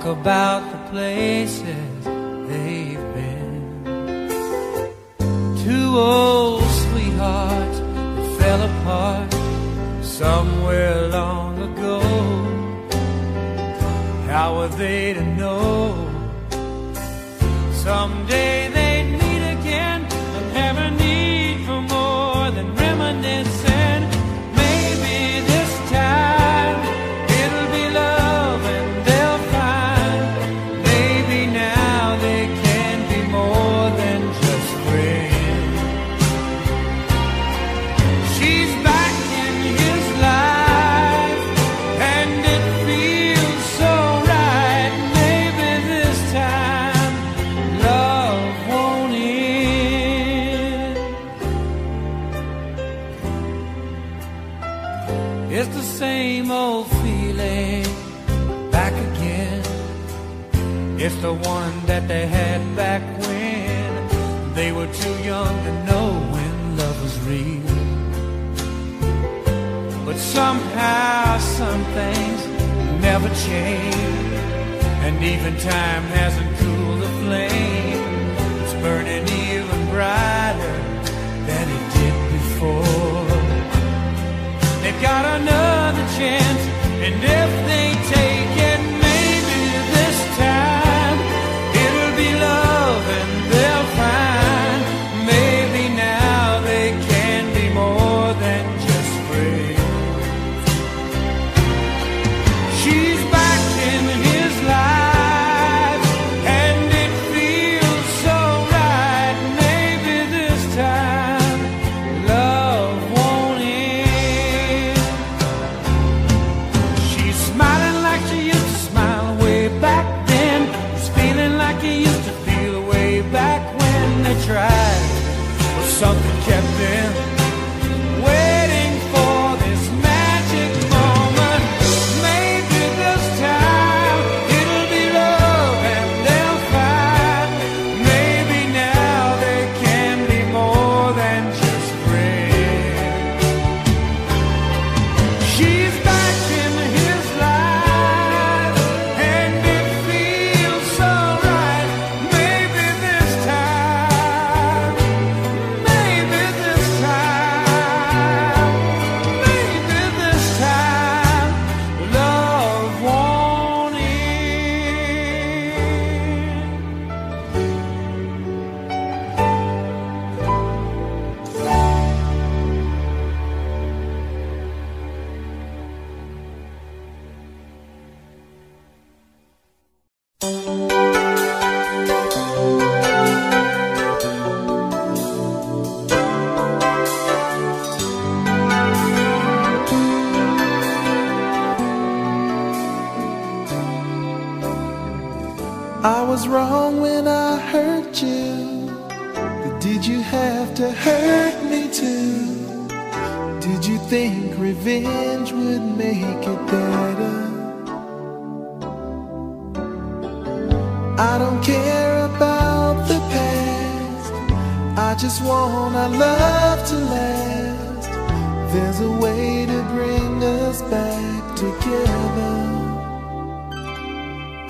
talk about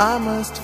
I must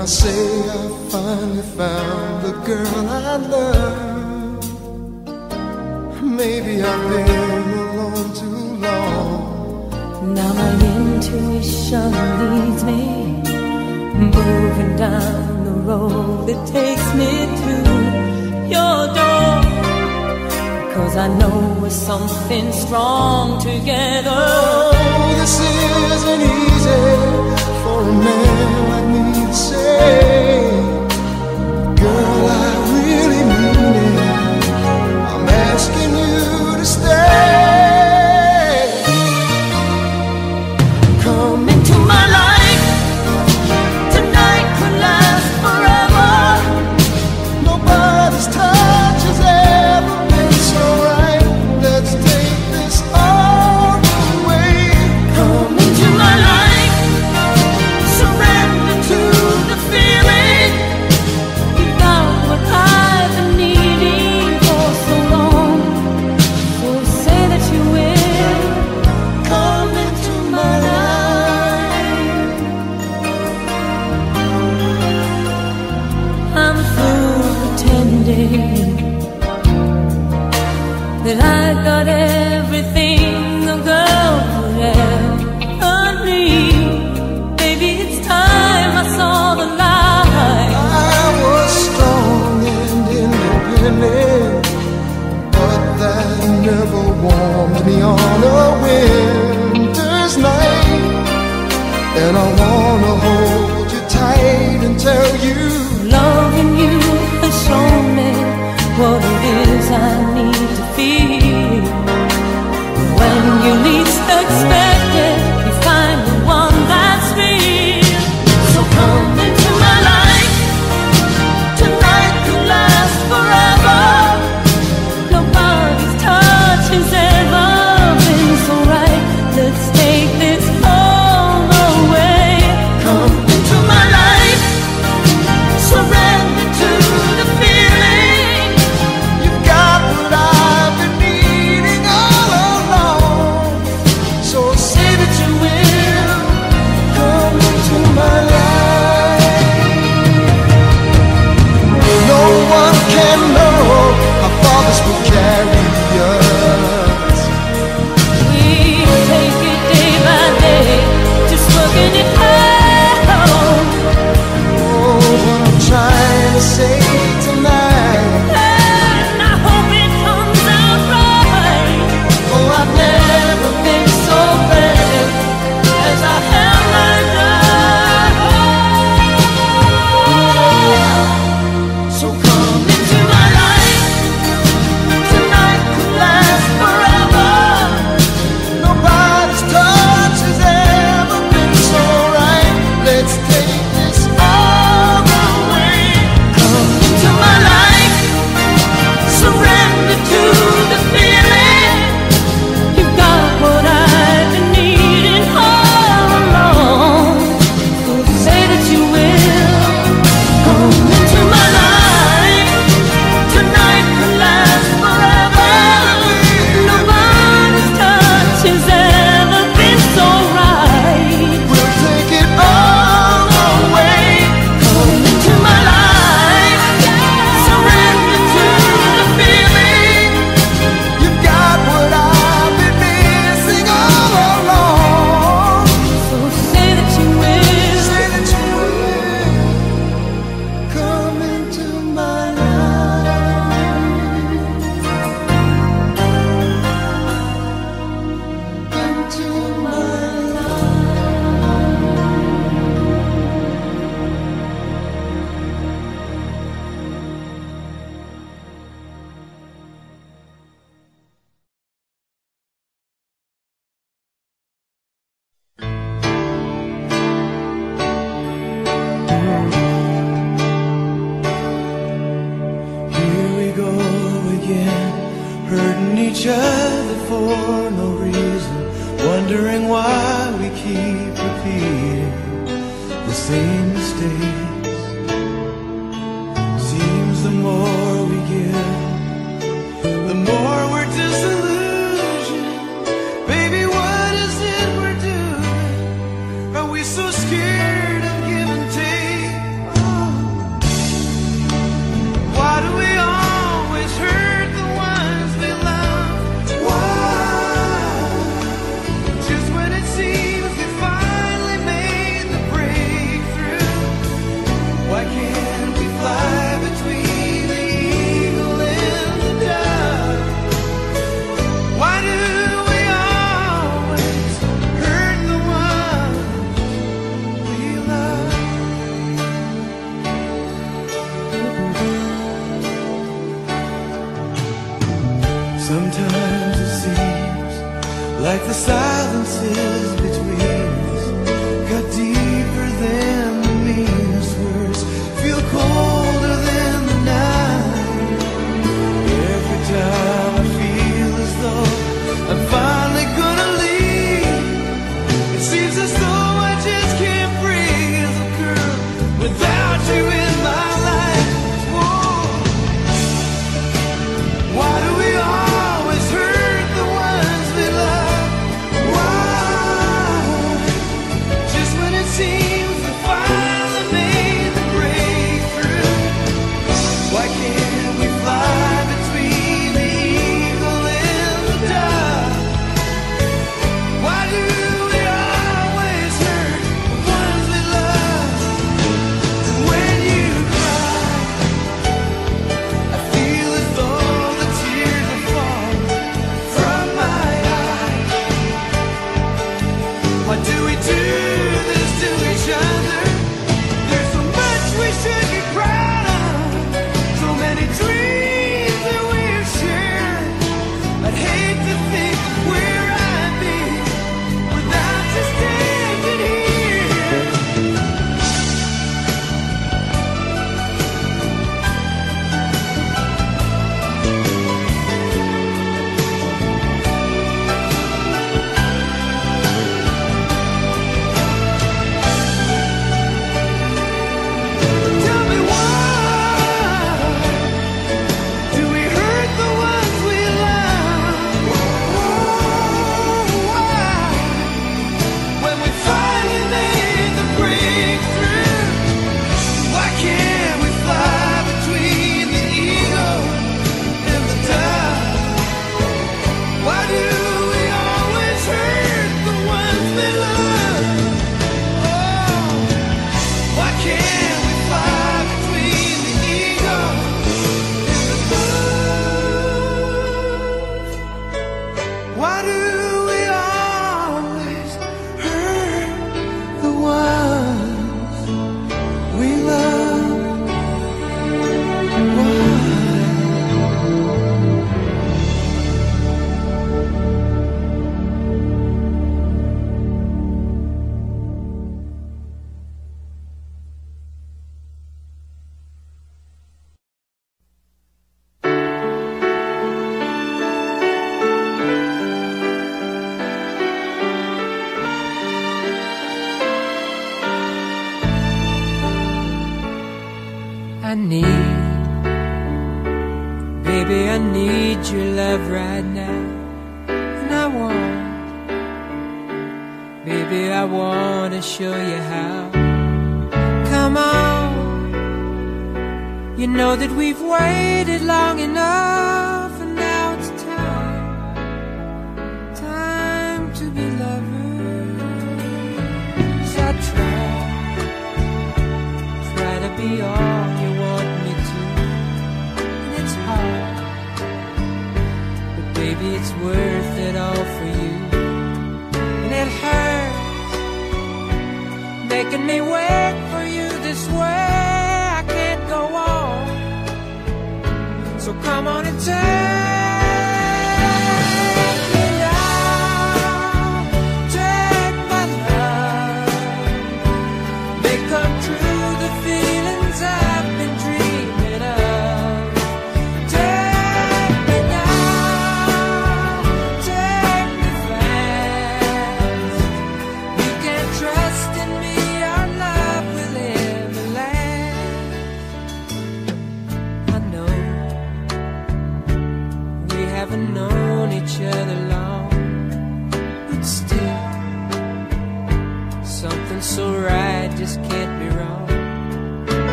I say I finally found the girl I love? Maybe I've been alone too long. Now my intuition leads me moving down the road that takes me to your door. Cause I know we're something strong together. Oh, this isn't easy for a man like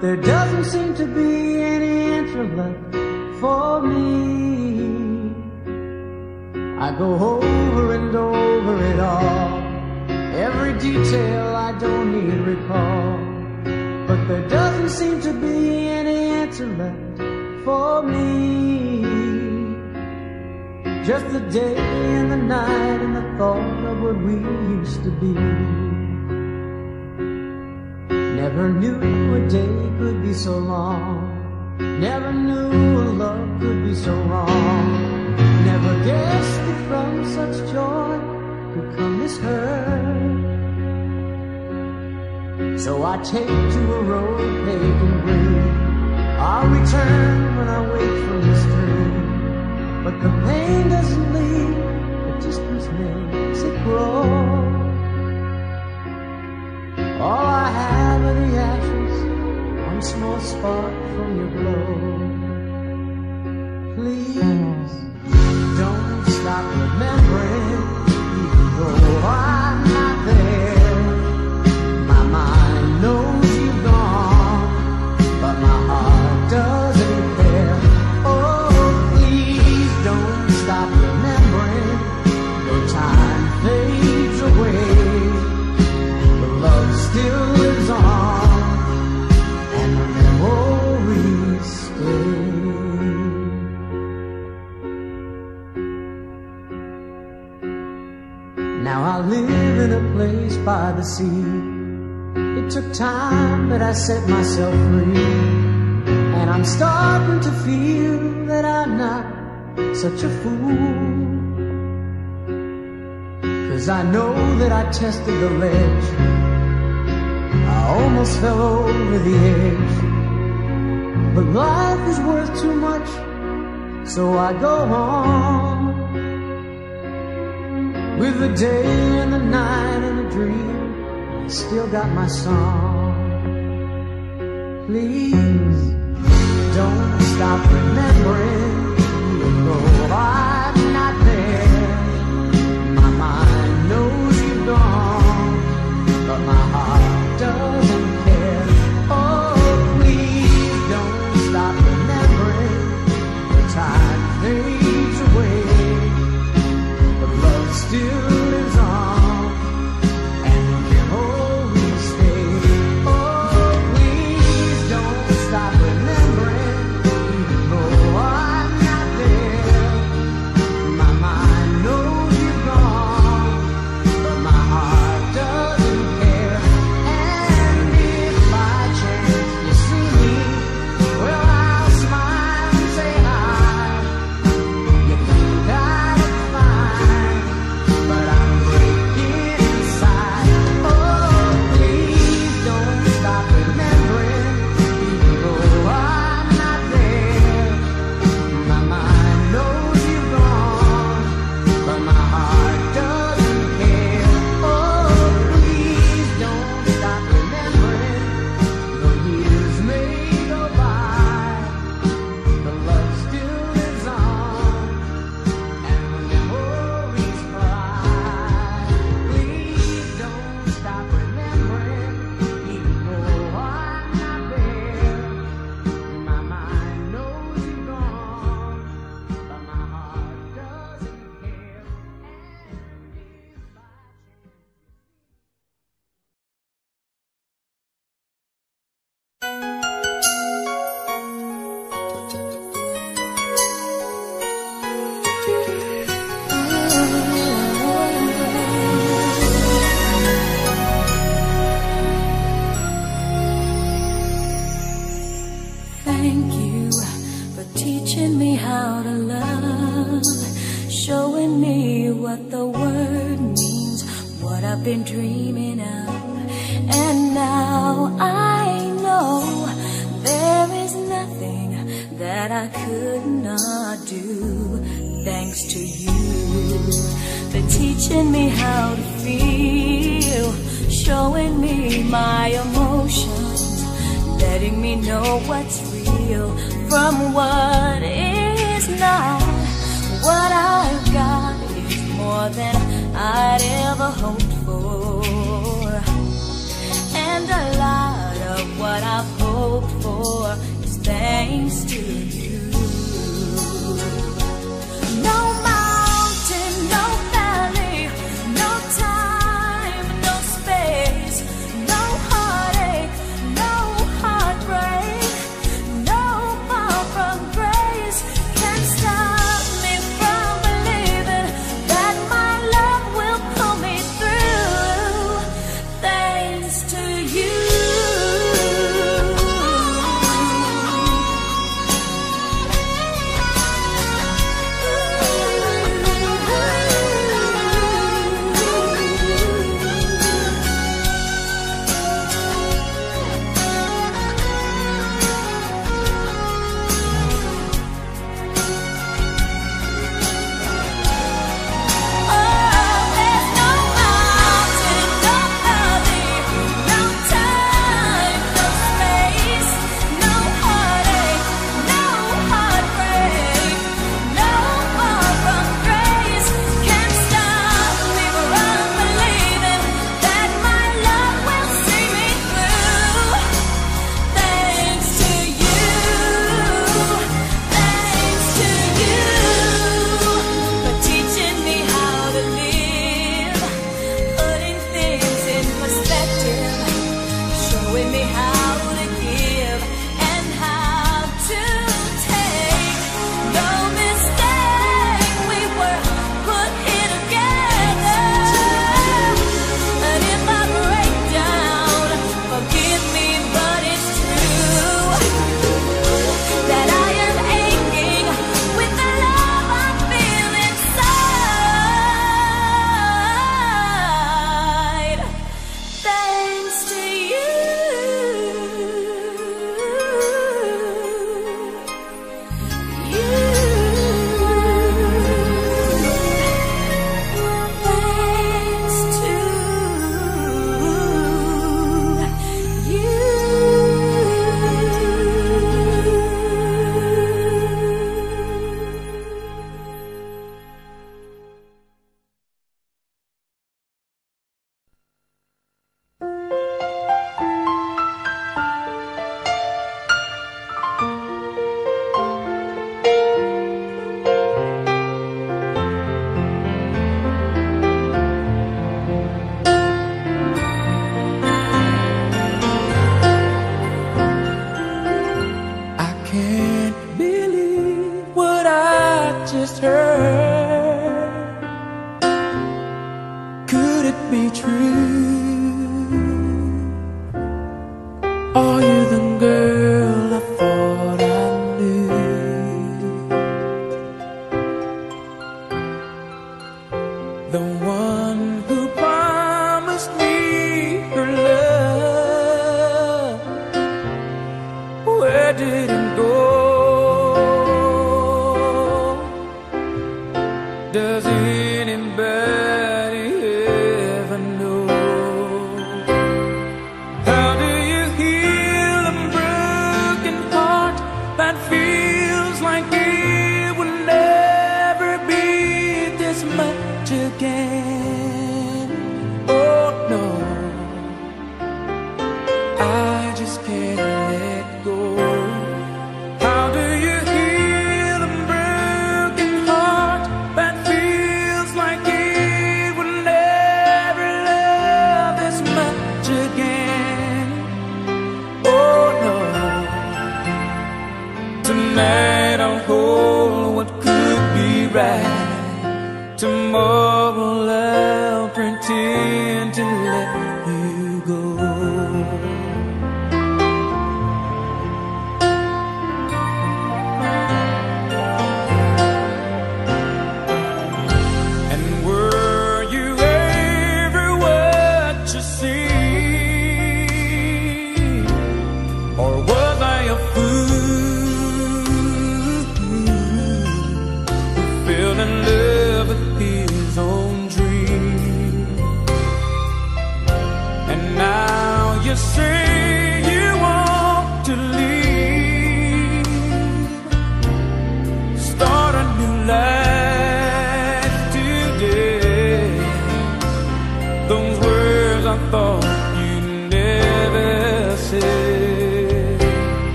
There doesn't seem to be any answer left for me. I go over and over it all. Every detail I don't need recall. But there doesn't seem to be any answer left for me. Just the day and the night and the thought of what we used to be. song.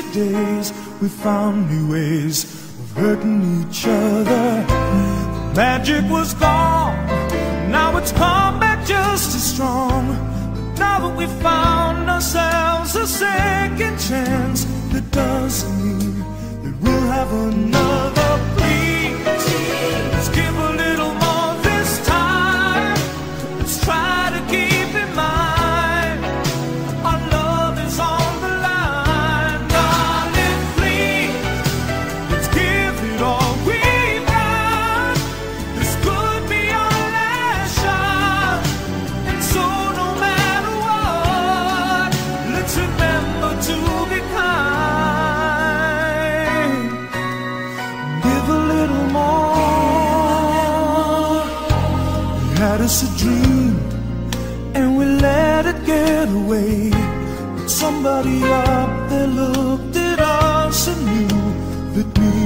days, we found new ways of hurting each other. The magic was gone, now it's come back just as strong. But now that we found ourselves a second chance, that doesn't mean that we'll have another. body up, they looked at us and knew that we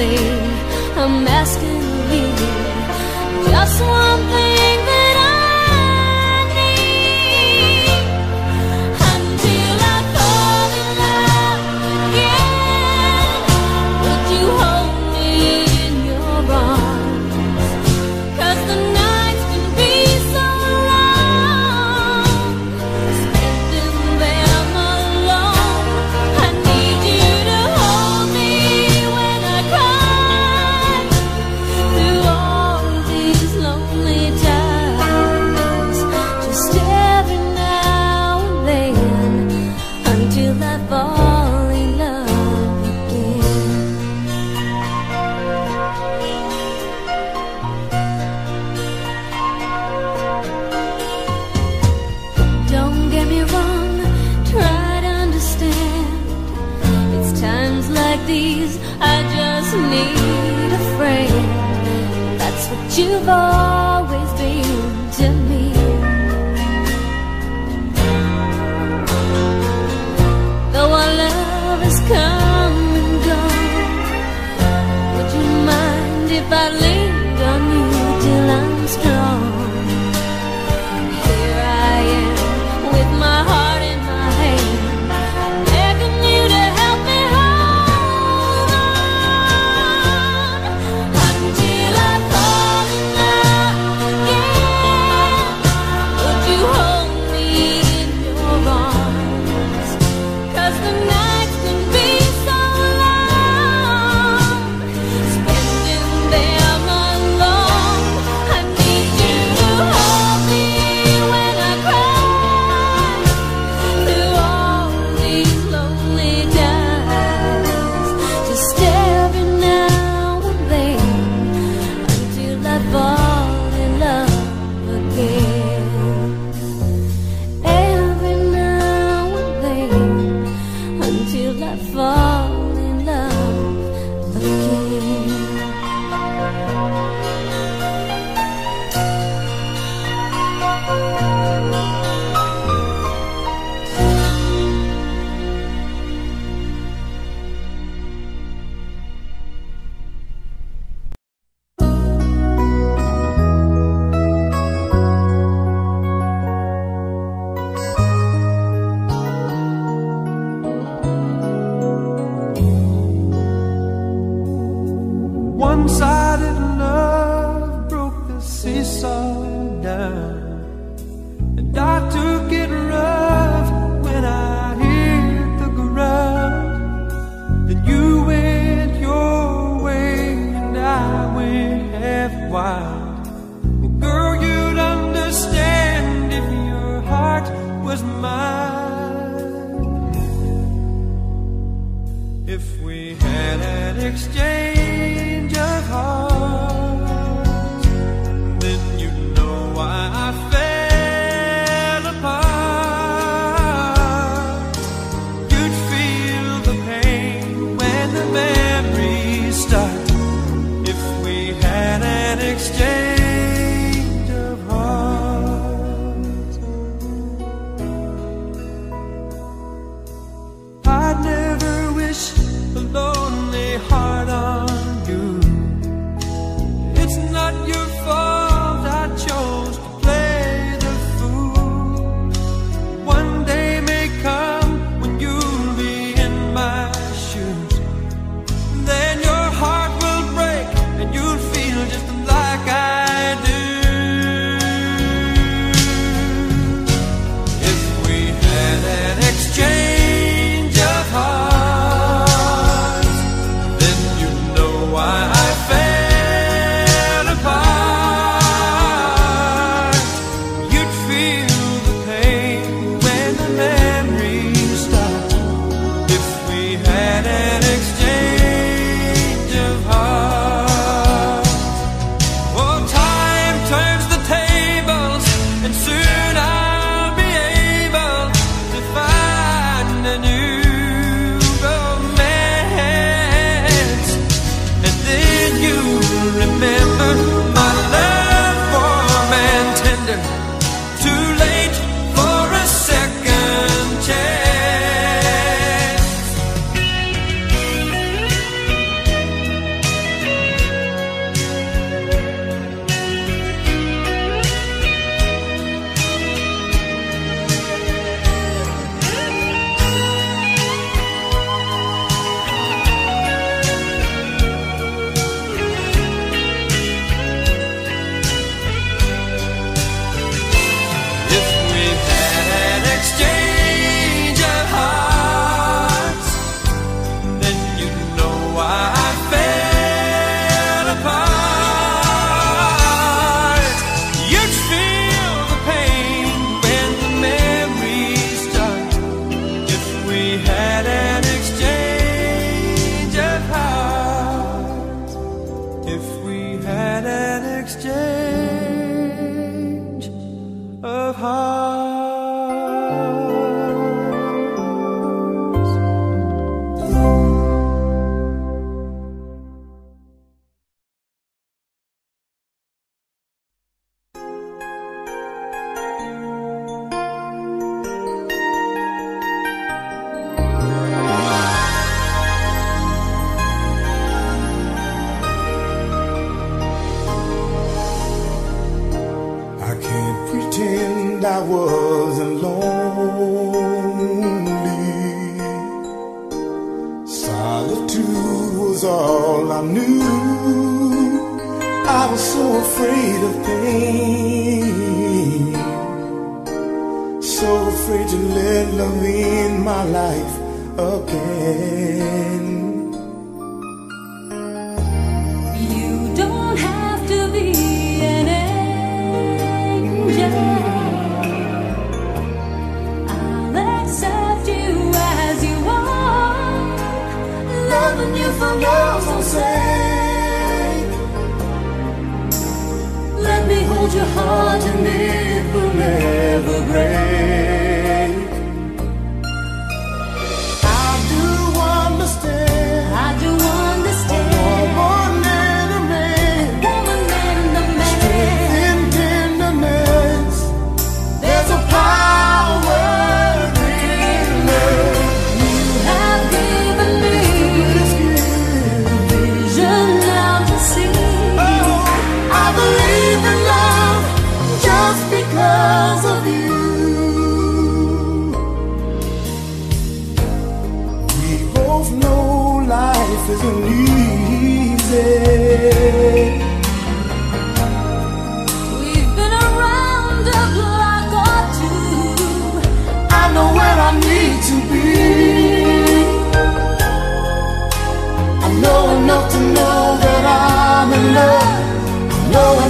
I'm asking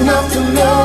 enough to know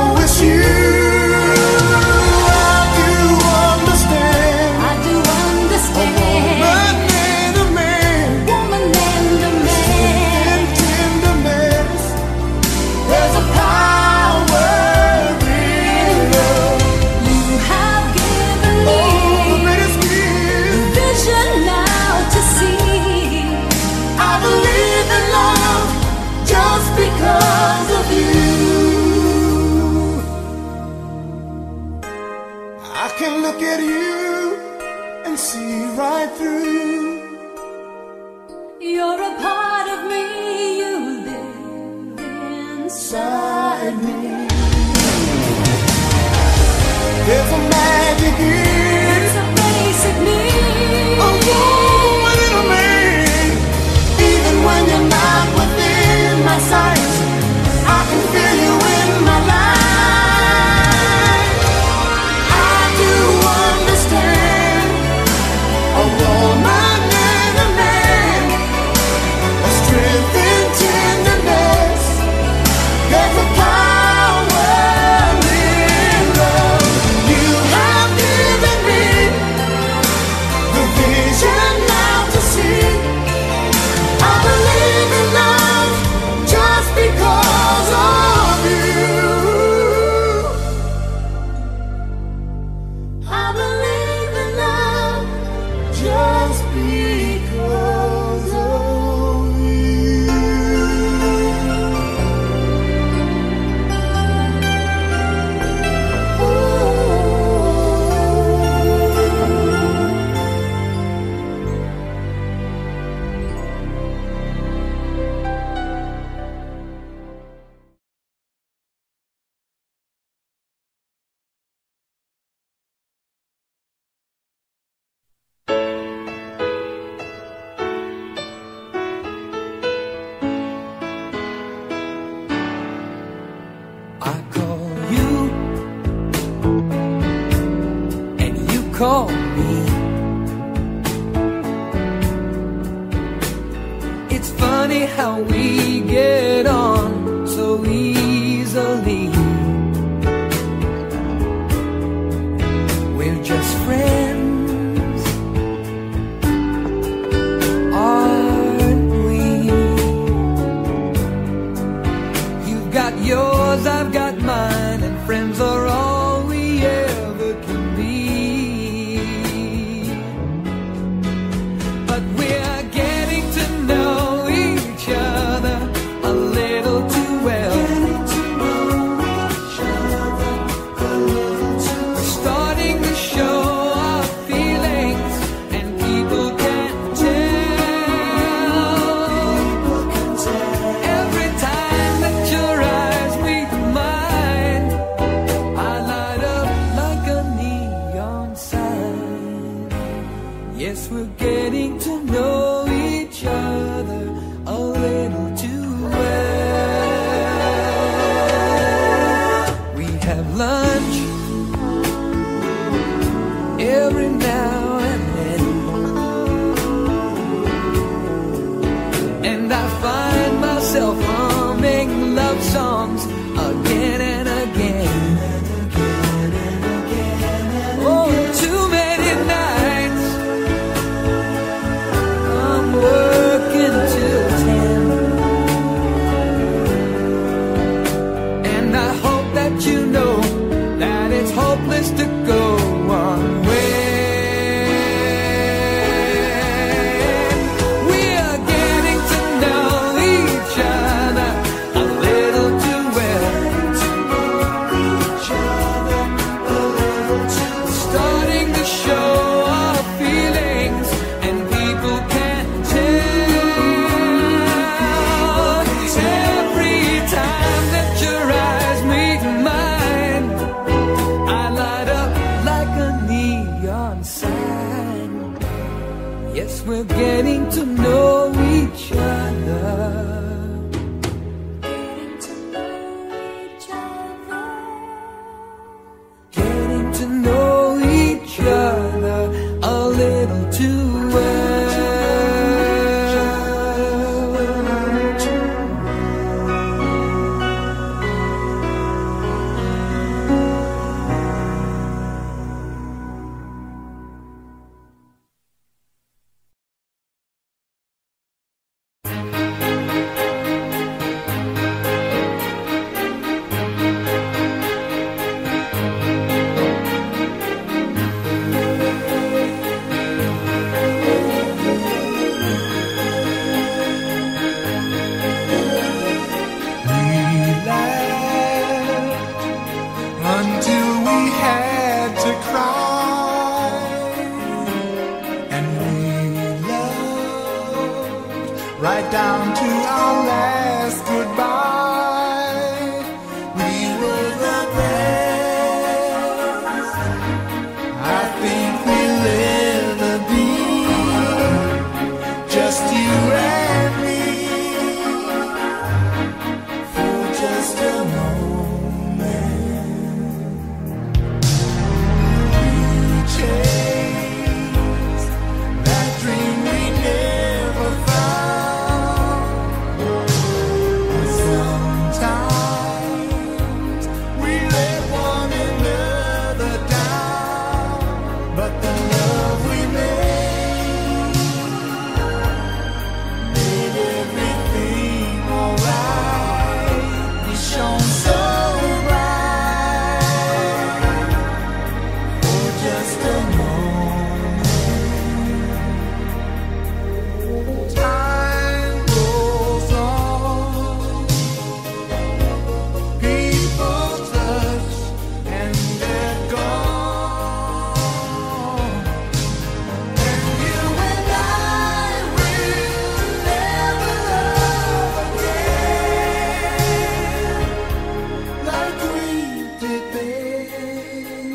Thank.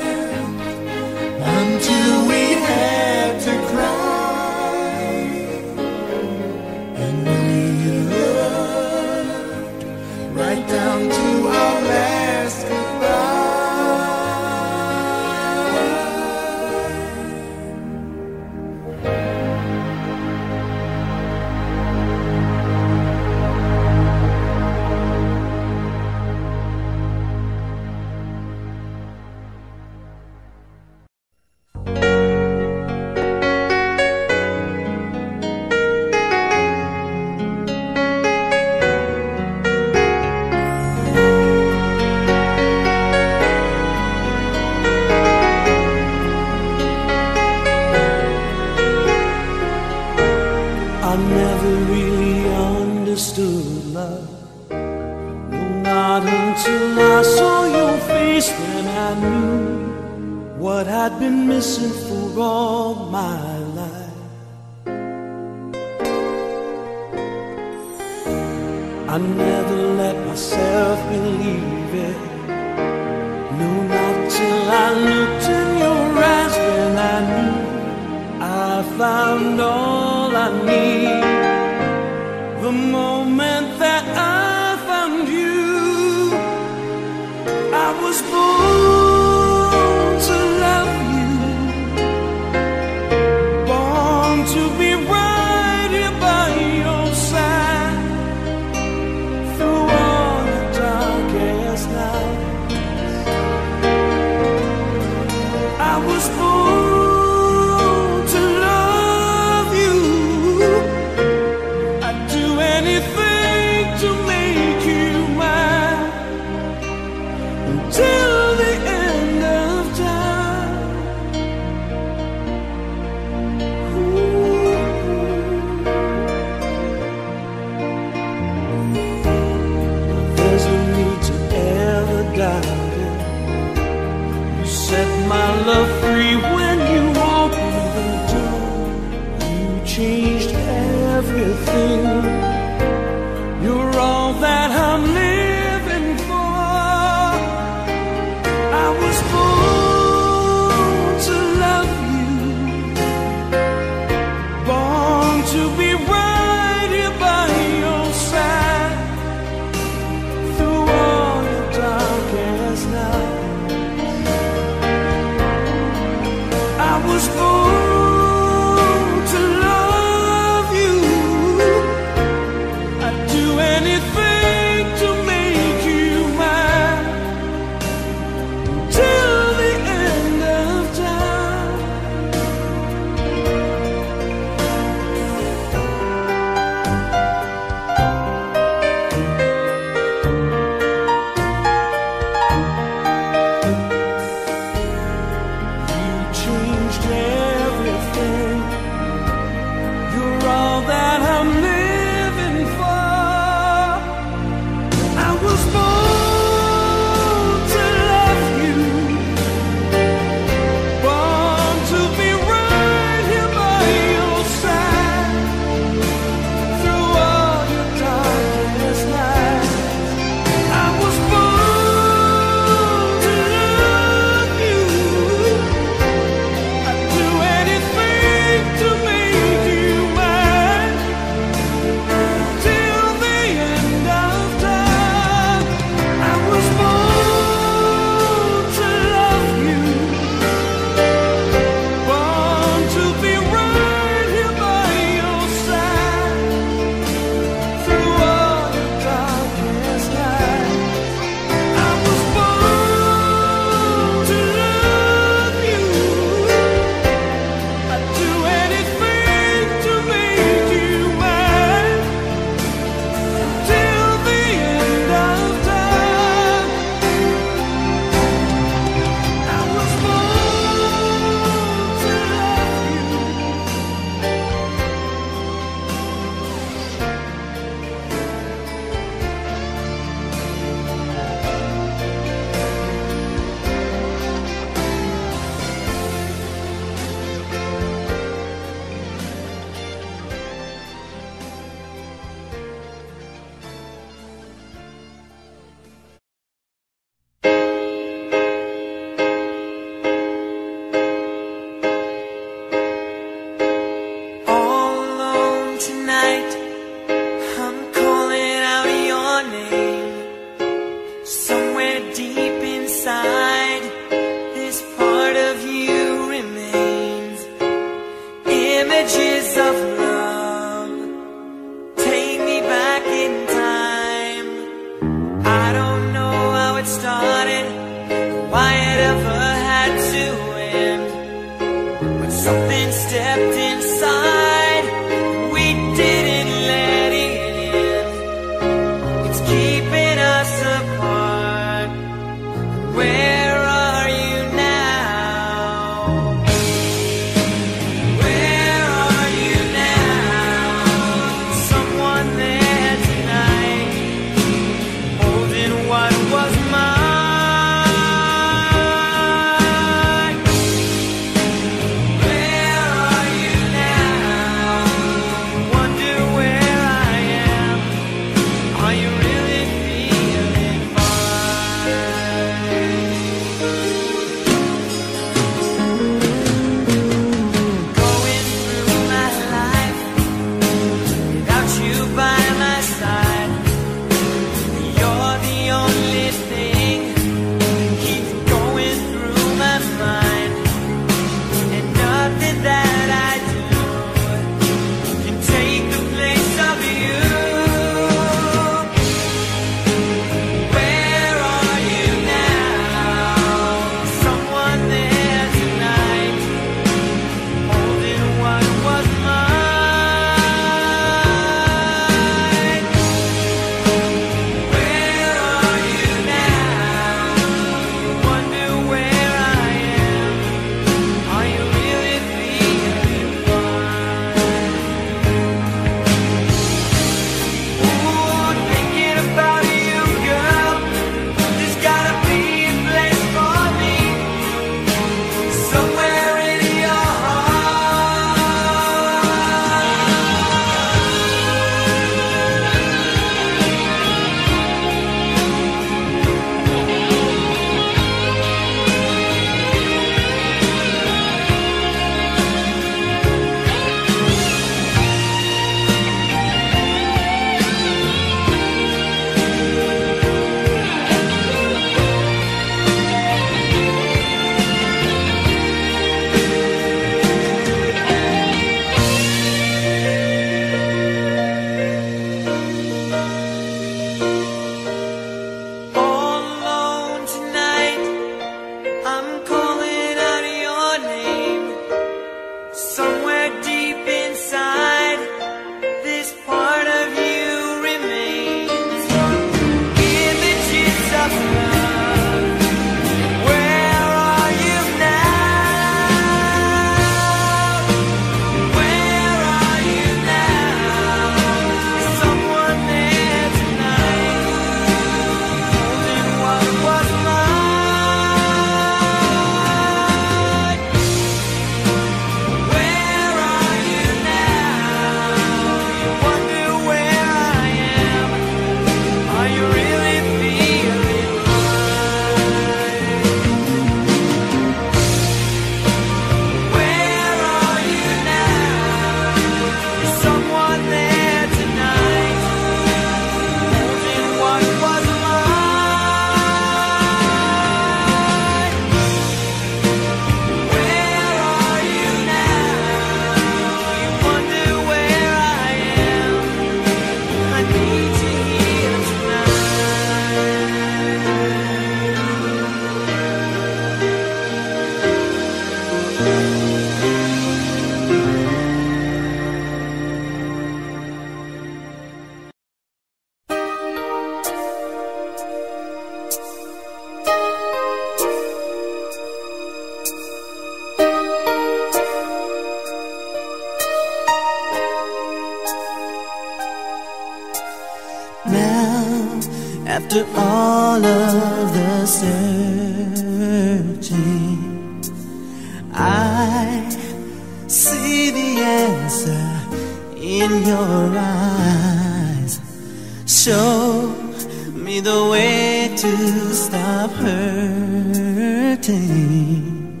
Hurting.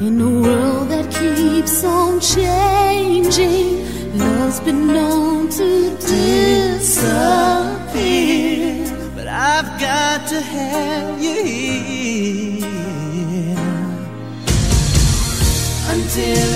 In a world that keeps on changing, love's been known to disappear. But I've got to have you here Until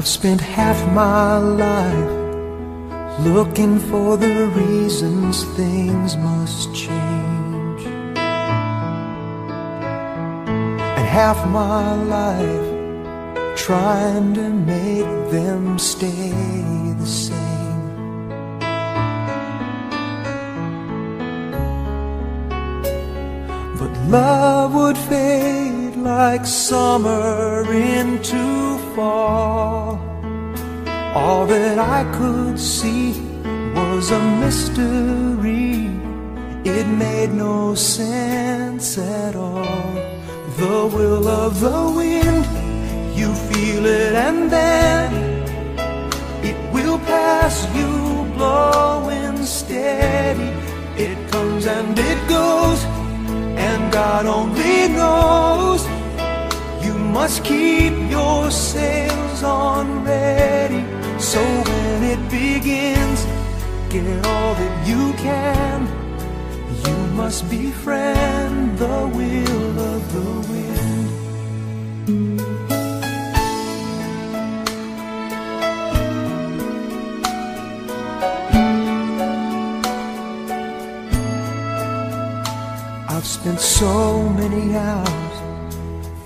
I've spent half my life looking for the reasons things must change. And half my life trying to make them stay the same. But love would fade like summer into fall. All that I could see was a mystery. It made no sense at all. The will of the wind, you feel it and then it will pass you blowing steady. It comes and it goes, God only knows. You must keep your sails on ready. So when it begins, get all that you can. You must befriend the will of the wind. Spent so many hours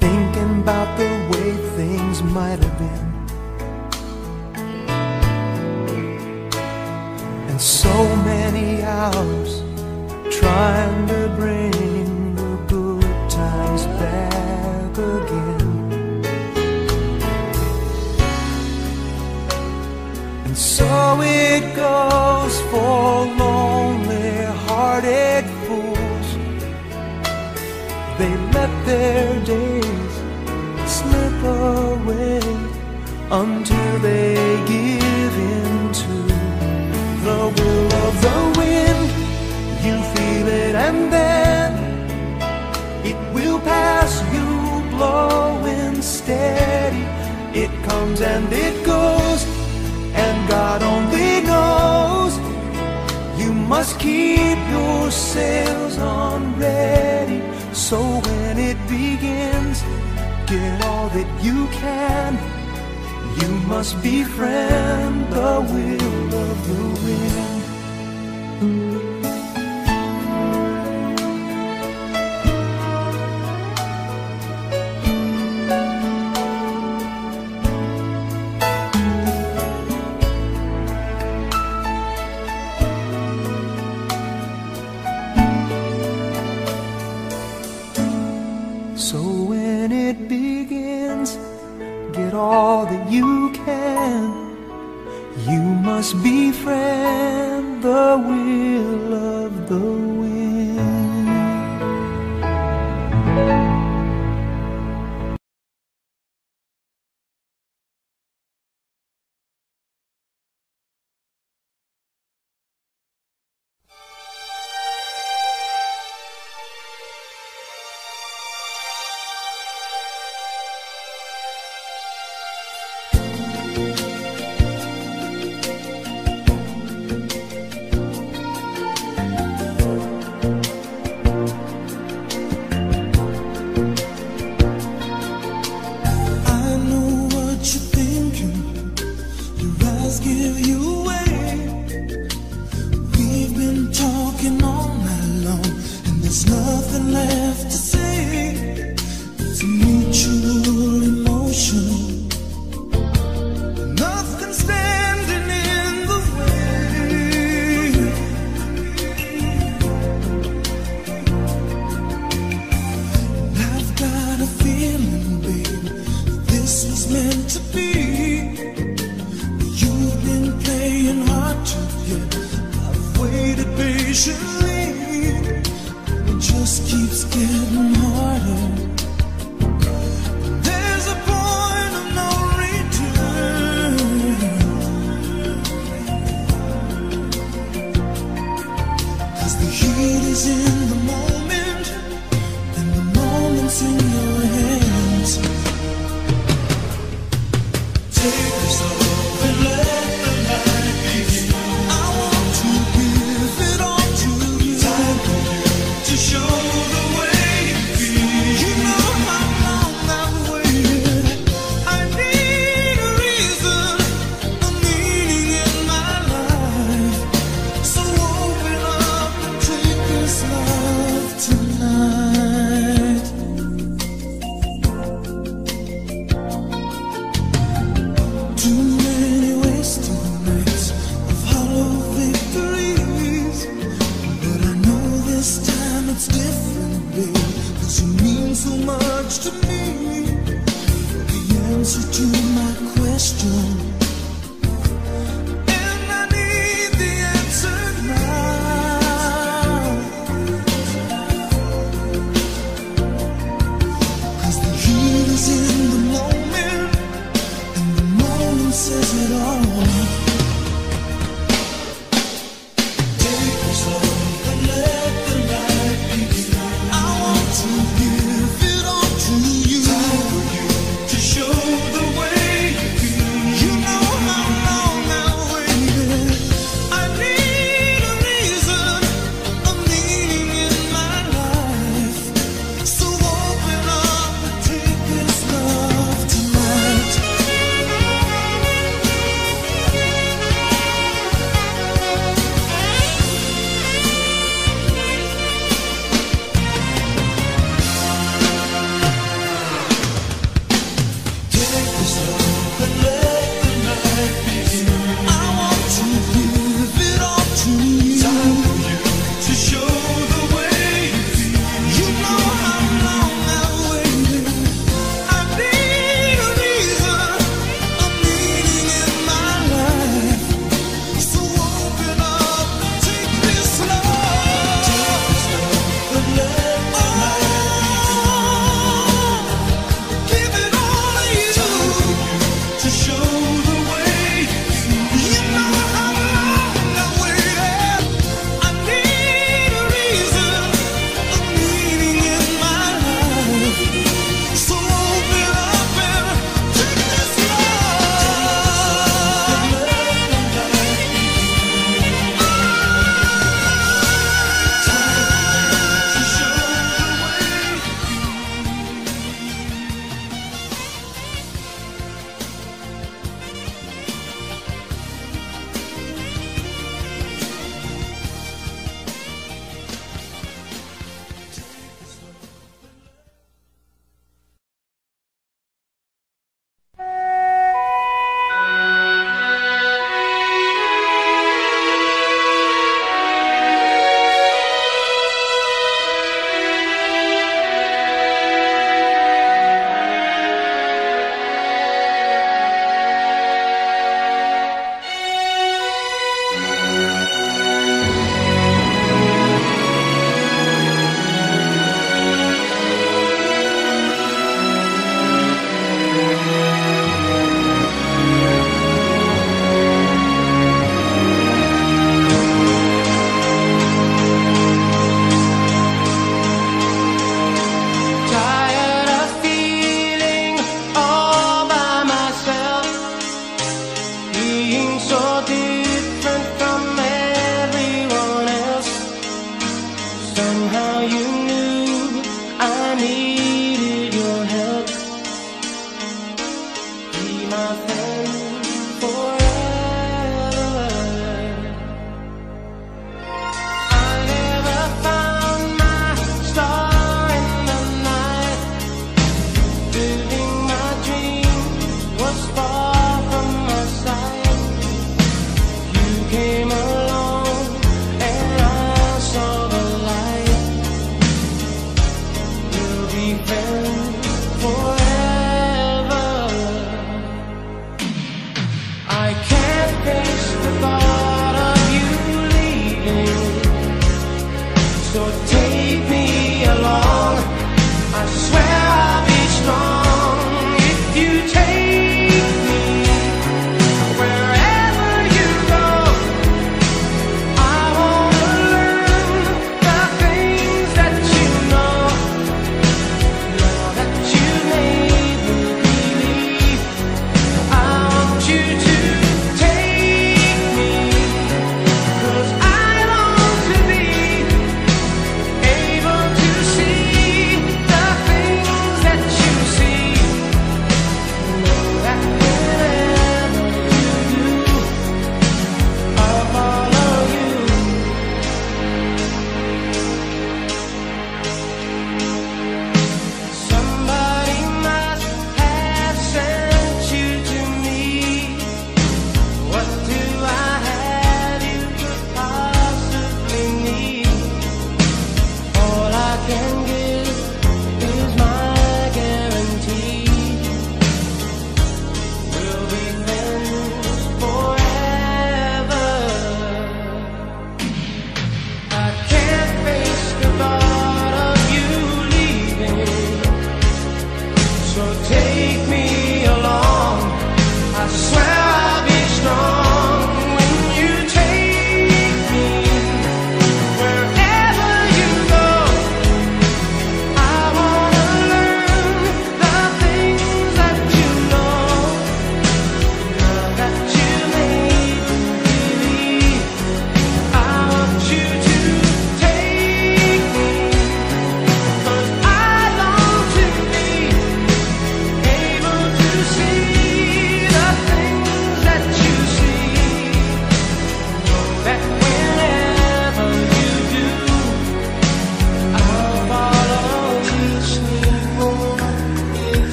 thinking about the way things might have been. And so many hours trying to bring the good times back again. And so it goes for lonely hearted their days slip away until they give in to the will of the wind. You feel it and then it will pass you blowing steady. It comes and it goes, and God only knows. You must keep your sails on ready. So when it begins, get all that you can. You must befriend the will of the wind.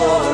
Last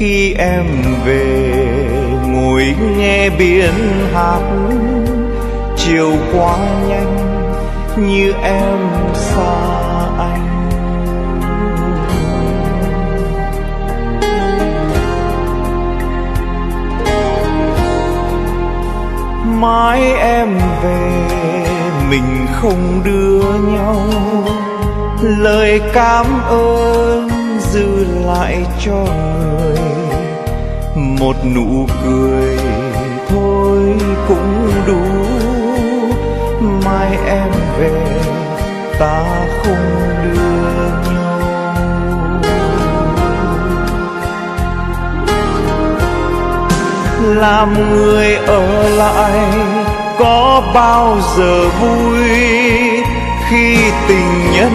khi em về, ngồi nghe biển hát. Chiều qua nhanh như em xa anh. Mãi em về, mình không đưa nhau. Lời cảm ơn dư lại cho người một nụ cười thôi cũng đủ. Mai em về, ta không đưa nhau. Làm người ở lại có bao giờ vui khi tình nhân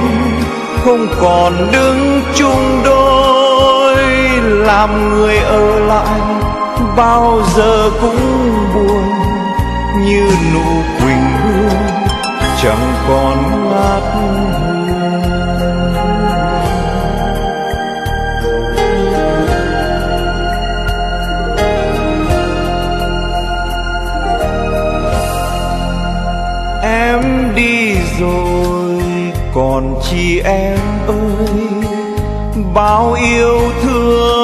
không còn đứng chung làm người ở lại, bao giờ cũng buồn như nụ quỳnh hương chẳng còn ngát em đi rồi, còn chi em ơi, bao yêu thương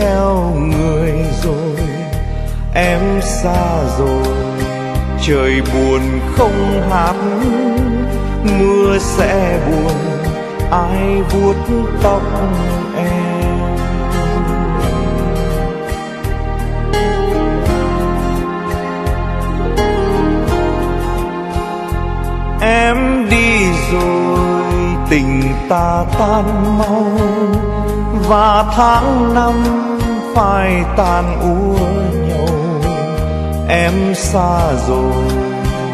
theo người rồi, em xa rồi. Trời buồn không hát, mưa sẽ buồn, ai vuốt tóc em? Em đi rồi, tình ta tan mau, và tháng năm phai tan úa nhau em xa rồi,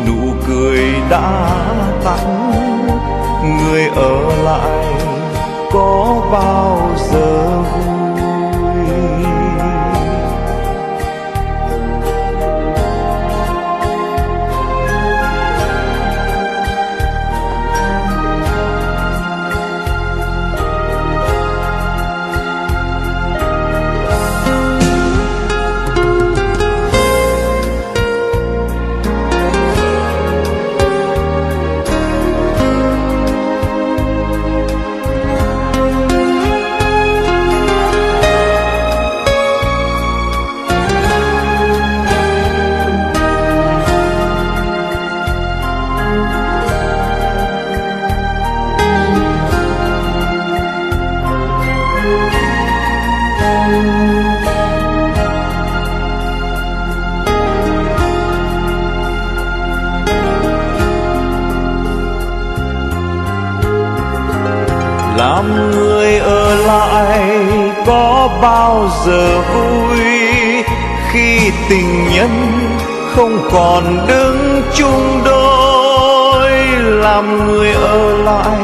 nụ cười đã tắt. Người ở lại có bao giờ vui? Không còn đứng chung đôi, làm người ở lại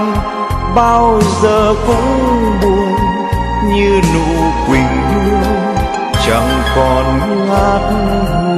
bao giờ cũng buồn như nụ quỳnh hương chẳng còn ngát hương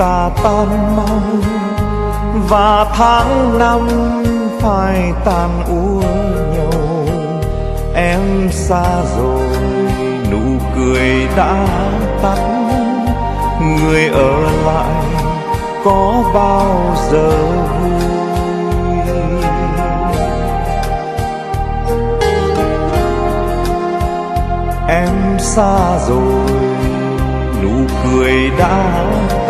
ta tan mau và tháng năm phải tàn úa nhau em xa rồi, nụ cười đã tắt. Người ở lại có bao giờ vui? Em xa rồi, nụ cười đã